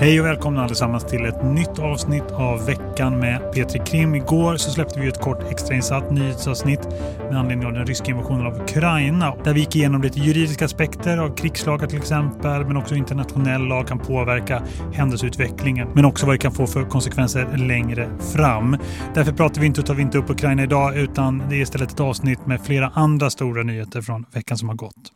Hej och välkomna allesammans till ett nytt avsnitt av veckan med Petri Krim. Igår så släppte vi ett kort extrainsatt nyhetsavsnitt med anledning av den ryska invasionen av Ukraina. Där vi gick igenom lite juridiska aspekter av krigslagar till exempel men också internationell lag kan påverka händelseutvecklingen men också vad det kan få för konsekvenser längre fram. Därför pratar vi inte och tar vi inte upp Ukraina idag utan det är istället ett avsnitt med flera andra stora nyheter från veckan som har gått.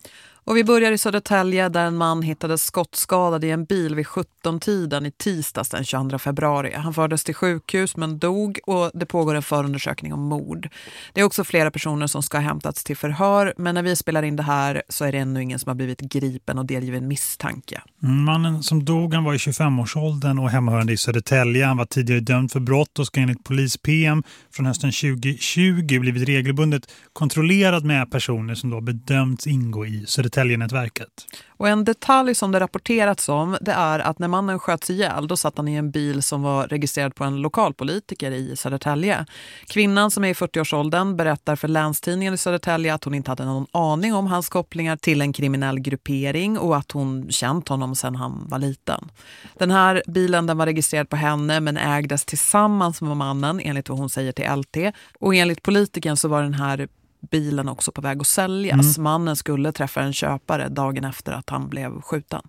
Och vi börjar i Södertälje där en man hittades skottskadad i en bil vid 17-tiden i tisdags den 22 februari. Han fördes till sjukhus men dog och det pågår en förundersökning om mord. Det är också flera personer som ska ha hämtats till förhör men när vi spelar in det här så är det ännu ingen som har blivit gripen och delgiven misstanke. Mm, mannen som dog han var i 25-årsåldern och hemmahörande i Södertälje. Han var tidigare dömd för brott och ska enligt polis-PM från hösten 2020 blivit regelbundet kontrollerad med personer som då bedömts ingå i Södertälje Södertäljenätverket. Och en detalj som det rapporterats om det är att när mannen sköts ihjäl då satt han i en bil som var registrerad på en lokalpolitiker i Södertälje. Kvinnan som är i 40-årsåldern berättar för Länstidningen i Södertälje att hon inte hade någon aning om hans kopplingar till en kriminell gruppering och att hon känt honom sedan han var liten. Den här bilen den var registrerad på henne men ägdes tillsammans med mannen enligt vad hon säger till LT. Och enligt politiken så var den här bilen också på väg att säljas. Mm. Mannen skulle träffa en köpare dagen efter att han blev skjuten.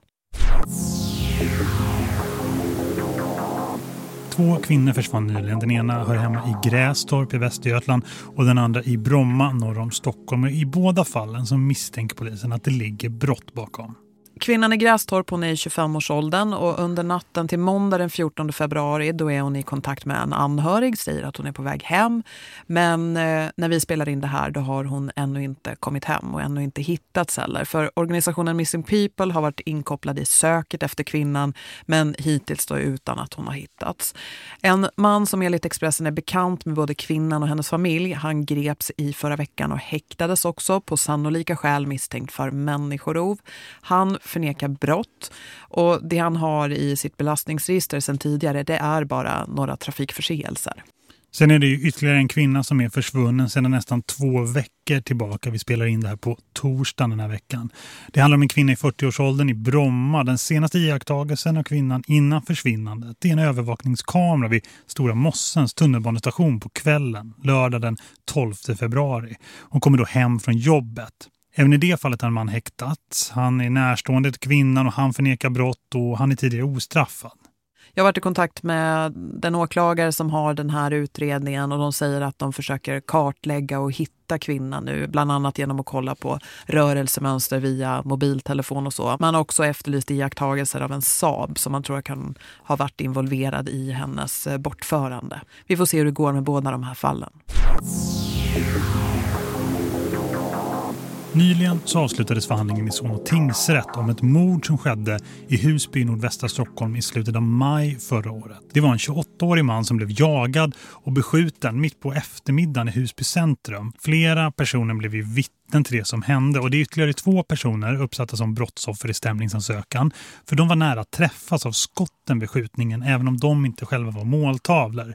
Två kvinnor försvann nyligen. Den ena hör hemma i Grästorp i Västergötland och den andra i Bromma norr om Stockholm. I båda fallen så misstänker polisen att det ligger brott bakom. Kvinnan i Grästorp hon är i 25-årsåldern och under natten till måndag den 14 februari då är hon i kontakt med en anhörig, säger att hon är på väg hem. Men eh, när vi spelar in det här då har hon ännu inte kommit hem och ännu inte hittats heller. För organisationen Missing People har varit inkopplad i söket efter kvinnan men hittills då utan att hon har hittats. En man som enligt Expressen är bekant med både kvinnan och hennes familj, han greps i förra veckan och häktades också på sannolika skäl misstänkt för människorov. Han förnekar brott och det han har i sitt belastningsregister sedan tidigare det är bara några trafikförseelser. Sen är det ju ytterligare en kvinna som är försvunnen sedan nästan två veckor tillbaka. Vi spelar in det här på torsdagen den här veckan. Det handlar om en kvinna i 40-årsåldern i Bromma. Den senaste iakttagelsen av kvinnan innan försvinnandet det är en övervakningskamera vid Stora Mossens tunnelbanestation på kvällen, lördag den 12 februari. Hon kommer då hem från jobbet. Även i det fallet har en man häktats. Han är närstående till kvinnan och han förnekar brott och han är tidigare ostraffad. Jag har varit i kontakt med den åklagare som har den här utredningen och de säger att de försöker kartlägga och hitta kvinnan nu. Bland annat genom att kolla på rörelsemönster via mobiltelefon och så. Man har också efterlyst iakttagelser av en Saab som man tror kan ha varit involverad i hennes bortförande. Vi får se hur det går med båda de här fallen. Nyligen så avslutades förhandlingen i Solna tingsrätt om ett mord som skedde i Husby i nordvästra Stockholm i slutet av maj förra året. Det var en 28-årig man som blev jagad och beskjuten mitt på eftermiddagen i Husby centrum. Flera personer blev ju vittnen till det som hände och det är ytterligare två personer uppsatta som brottsoffer i stämningsansökan. För de var nära att träffas av skotten vid skjutningen även om de inte själva var måltavlor.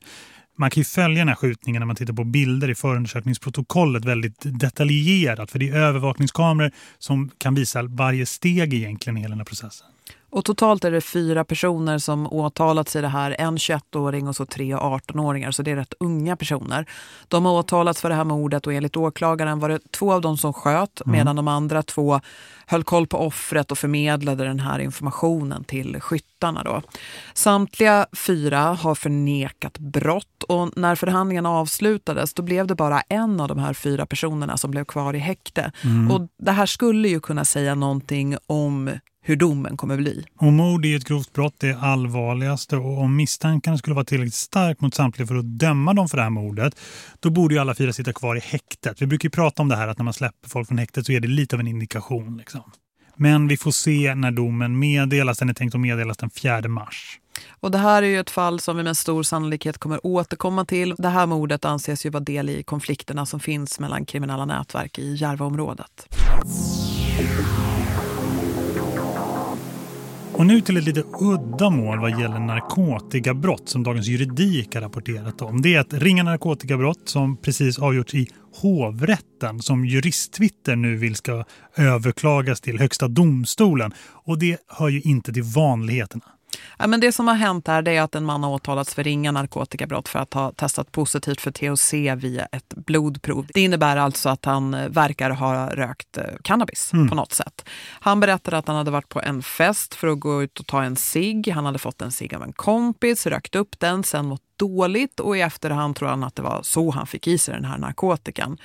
Man kan ju följa den här skjutningen när man tittar på bilder i förundersökningsprotokollet väldigt detaljerat. För det är övervakningskameror som kan visa varje steg egentligen i hela den här processen. Och totalt är det fyra personer som åtalats i det här. En 21-åring och så tre 18-åringar. Så det är rätt unga personer. De har åtalats för det här mordet och enligt åklagaren var det två av dem som sköt. Mm. Medan de andra två höll koll på offret och förmedlade den här informationen till skyttarna. Då. Samtliga fyra har förnekat brott och när förhandlingarna avslutades då blev det bara en av de här fyra personerna som blev kvar i häkte. Mm. Och det här skulle ju kunna säga någonting om hur domen kommer bli. Och mord är ett grovt brott, det allvarligaste och om misstankarna skulle vara tillräckligt stark mot samtliga för att döma dem för det här mordet då borde ju alla fyra sitta kvar i häktet. Vi brukar ju prata om det här att när man släpper folk från häktet så är det lite av en indikation. Liksom. Men vi får se när domen meddelas, den är tänkt att meddelas den 4 mars. Och det här är ju ett fall som vi med stor sannolikhet kommer återkomma till. Det här mordet anses ju vara del i konflikterna som finns mellan kriminella nätverk i Järvaområdet. Och nu till ett lite udda mål vad gäller narkotikabrott som Dagens Juridik har rapporterat om. Det är ett ringa narkotikabrott som precis avgjorts i hovrätten som juristtwitter nu vill ska överklagas till högsta domstolen. Och det hör ju inte till vanligheterna. Ja, men det som har hänt här är att en man har åtalats för ringa narkotikabrott för att ha testat positivt för THC via ett blodprov. Det innebär alltså att han eh, verkar ha rökt eh, cannabis mm. på något sätt. Han berättade att han hade varit på en fest för att gå ut och ta en cigg. Han hade fått en cigg av en kompis, rökt upp den, sen mått dåligt och i efterhand tror han att det var så han fick i sig den här narkotikan.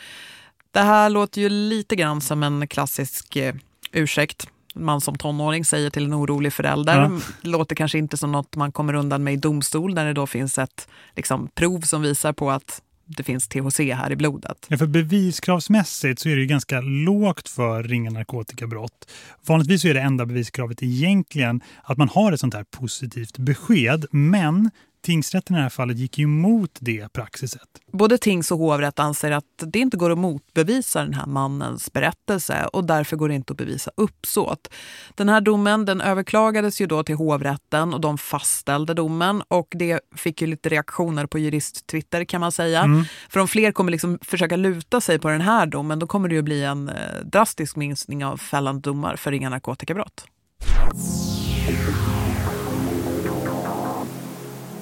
Det här låter ju lite grann som en klassisk eh, ursäkt man som tonåring säger till en orolig förälder. Ja. låter kanske inte som något man kommer undan med i domstol när det då finns ett liksom, prov som visar på att det finns THC här i blodet. Ja, för beviskravsmässigt så är det ju ganska lågt för ringa narkotikabrott. Vanligtvis är det enda beviskravet egentligen att man har ett sånt här positivt besked. Men tingsrätten i det här fallet gick ju emot det praxiset. Både tings och hovrätt anser att det inte går att motbevisa den här mannens berättelse och därför går det inte att bevisa uppsåt. Den här domen den överklagades ju då till hovrätten och de fastställde domen och det fick ju lite reaktioner på jurist-Twitter kan man säga. Mm. För om fler kommer liksom försöka luta sig på den här domen då kommer det ju bli en eh, drastisk minskning av fällande domar för inga narkotikabrott.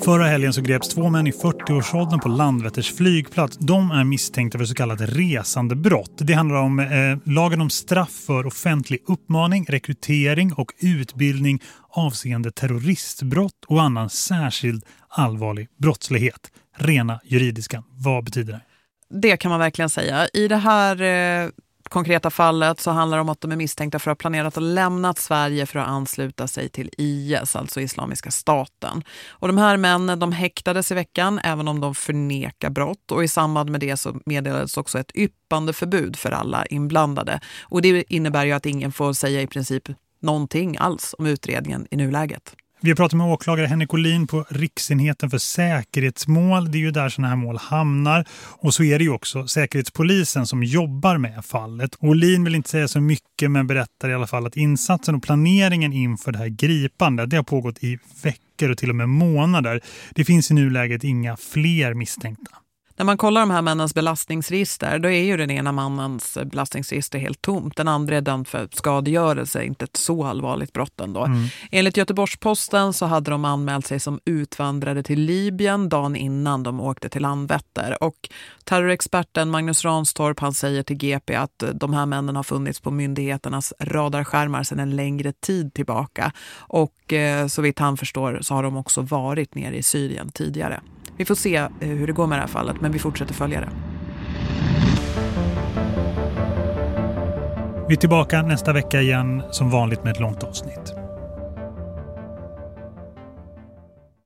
Förra helgen så greps två män i 40-årsåldern på Landvetters flygplats. De är misstänkta för så kallat resandebrott. Det handlar om eh, lagen om straff för offentlig uppmaning, rekrytering och utbildning avseende terroristbrott och annan särskild allvarlig brottslighet. Rena juridiska. Vad betyder det? Det kan man verkligen säga. I det här eh, konkreta fallet så handlar det om att de är misstänkta för att ha planerat att lämna Sverige för att ansluta sig till IS, alltså Islamiska staten. Och de här männen de häktades i veckan även om de förnekar brott och i samband med det så meddelades också ett yppande förbud för alla inblandade. Och det innebär ju att ingen får säga i princip någonting alls om utredningen i nuläget. Vi har pratat med åklagare Henrik Olin på Riksenheten för säkerhetsmål. Det är ju där sådana här mål hamnar. Och så är det ju också Säkerhetspolisen som jobbar med fallet. Olin vill inte säga så mycket men berättar i alla fall att insatsen och planeringen inför det här gripandet det har pågått i veckor och till och med månader. Det finns i nuläget inga fler misstänkta. När man kollar de här männens belastningsregister då är ju den ena mannens belastningsregister helt tomt. Den andra är dömd för skadegörelse, inte ett så allvarligt brott ändå. Mm. Enligt Göteborgs-Posten så hade de anmält sig som utvandrare till Libyen dagen innan de åkte till Landvetter. Och terrorexperten Magnus Ranstorp han säger till GP att de här männen har funnits på myndigheternas radarskärmar sedan en längre tid tillbaka. Och eh, så vitt han förstår så har de också varit nere i Syrien tidigare. Vi får se eh, hur det går med det här fallet, men vi fortsätter följa det. Vi är tillbaka nästa vecka igen som vanligt med ett långt avsnitt.